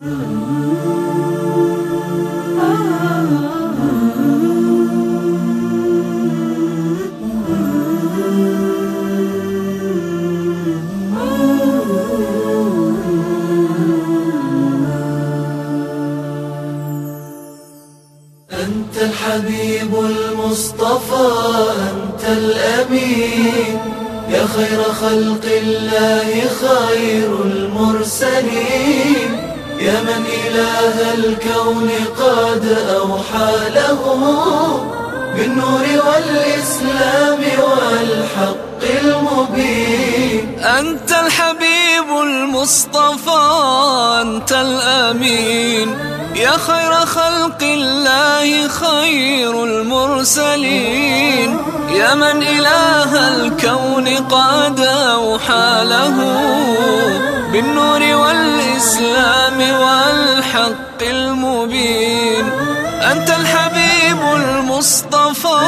أنت الحبيب المصطفى أنت الأمين. يا خير خلق الله خير المرسلين. يا من إله الكون قد أوحى له بالنور والإسلام والحق المبين. أنت الحبيب المصطفى أنت الأمين. يا خير خلق الله خير المرسلين. يا من إله الكون قد أوحى له بالنور والإسلام والحق المبين. أنت الحبيب المصطفى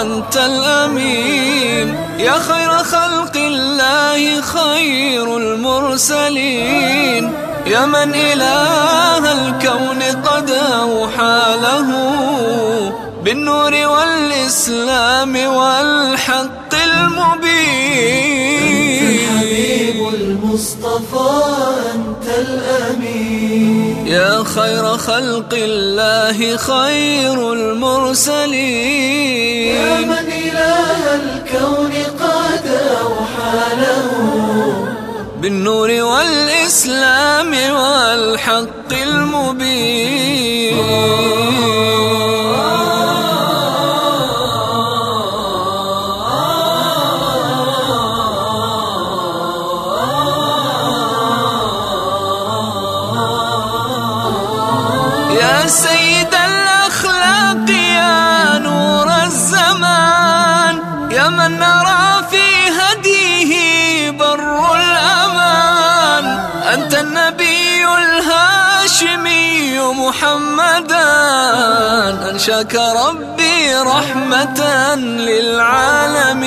أنت الأمين. يا خير خلق الله خير المرسلين. يا من إله الكون قد أوحى له. بالنور والإسلام والحق المبين. المصطفى أنت الأمين. يا خير خلق الله خير المرسلين. يا من إله الكون قد أوحى له. بالنور والإسلام سيد الأخلاق يا نور الزمان يا من نرى في هديه بر الأمان أنت النبي الهاشمي محمدا أنشاك ربي رحمة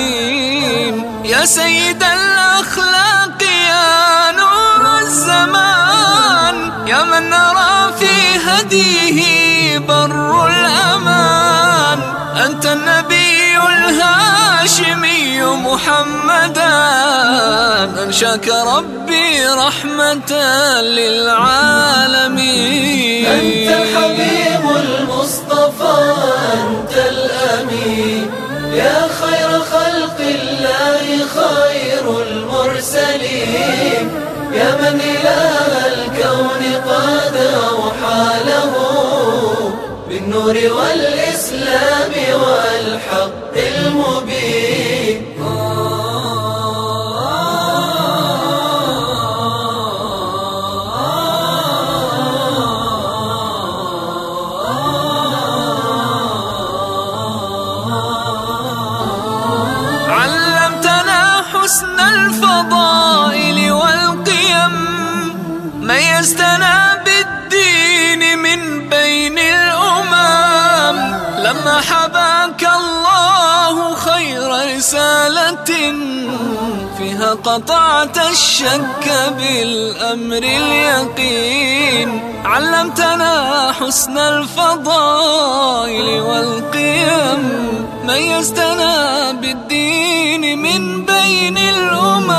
للعالمين يا سيد الأخلاق يا نور الزمان يا من نرى في هديه بر الأمان. أنت النبي الهاشمي محمدا. أنشأك ربي رحمة للعالمين. أنت الحبيب المصطفى أنت الأمين. يا خير خلق الله خير المرسلين. يا من إله بالنور والإسلام والحق المبين. علمتنا ميزتنا بالدين من بين حباك الله خير رسالة فيها قطعت الشك بالأمر اليقين. علمتنا حسن الفضائل والقيم. ميزتنا بالدين من بين الأمم.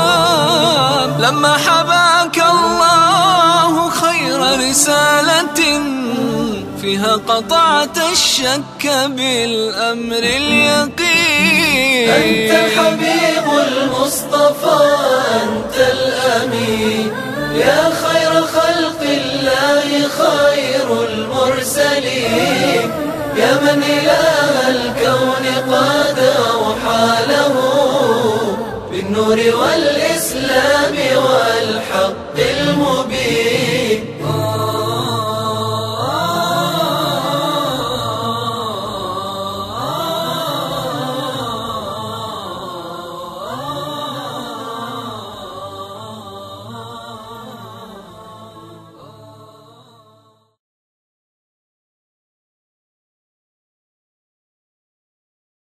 لما حباك الله خير رسالة فيها قطعت الشك بالأمر اليقين. أنت الحبيب المصطفى أنت الأمين. يا خير خلق الله خير المرسلين. يا من إله الكون قد أوحى له بالنور والإسلام والحق المبين.